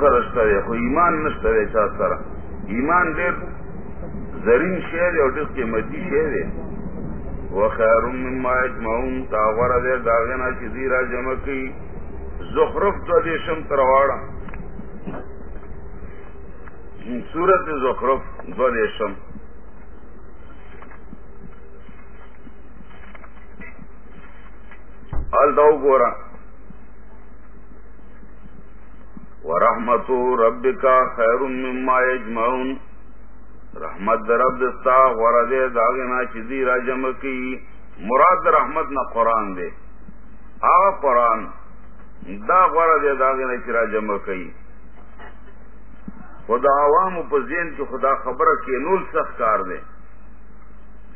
سر اشترے خو ایمان نشترے چا سر ایمان دیر زرین شیر اور ڈس قیمتی شیر ہے وہ خیر مما اجمعون تاغور دے داغنا چی زیرا جمع کی. زخرف دو دیشم ترواڑا سورت زخرف دو دیشم. ال گورا. ورحمت رب کا خیر مما اجمعون رحمت رب دستا ورد داغنا چیزی را کی. مراد رحمت نہ قرآن دے. آ قرآن دا ورد داغنا چرا جمع کی. خدا عوام پزین کی خدا خبر کے نول سخت کار دے.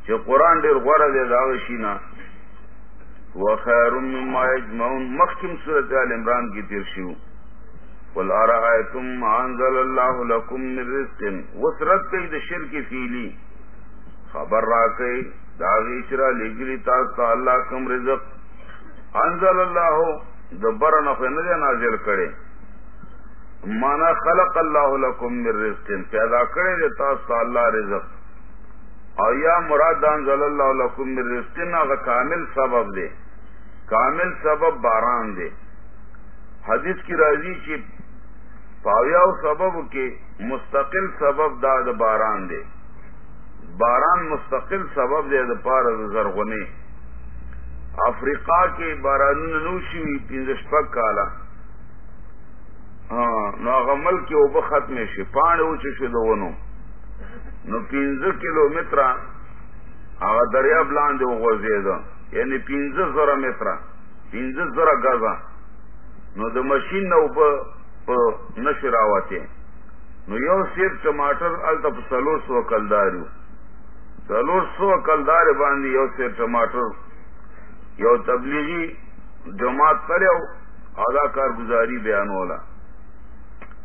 جو قرآن ڈیر غور داغشینا وہ خیر مما اجمعون مخکم صورت عال عمران کی ترشیو قل ارائیتم انزل اللہ لکم من رزق. وسرت کئی دا شرک فیلی خبر را کئی داغی چرا لگلی تاستا اللہ کم رزق. انزل اللہ دبر نفن دے نازل کرے. مانا خلق اللہ لکم من رزق. پیدا کرے دے تاستا اللہ رزق. او یا مراد انزل اللہ لکم من رزق نا کامل سبب دے. کامل سبب باران دے. حدیث کی راضی چی پاویا سبب کے مستقل سبب دا داد باران دے باران مستقل سبب دے دا پار زرغنے افریقہ کے باران نوشی ہوئی پنجشپک کالا ہاں نو ملک کے اوبہ ختم شی پان اوچے شدو ونو. نو پنج کلو میٹر آگا دریاب لاندے وغوزیدو یعنی پنج زرا میٹر پنج زرا گزا نو د مشین نو په نشراوته نو یو سیر ټماټر الته په سلور سو کلدارو سلور سو کلدار باندې یو سیر ټماټر یو تبلیغی جماعت کړو ادا کارگزاری بیانولا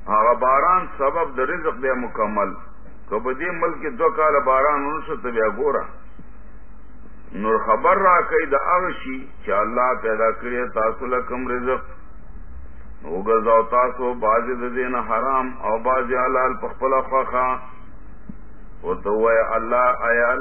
هغه باران سبب د رزق دی مکمل۔ که په دې ملک دو کال باران ونشو ته بیا ګوره نور خبر را کوي د هغه شي چې الله پیدا کړی تاسو له کوم رزق وګرځاو تاسو باز د دین حرام او باز حلال پخلا خپل وہ تو اللہ الله آیا الله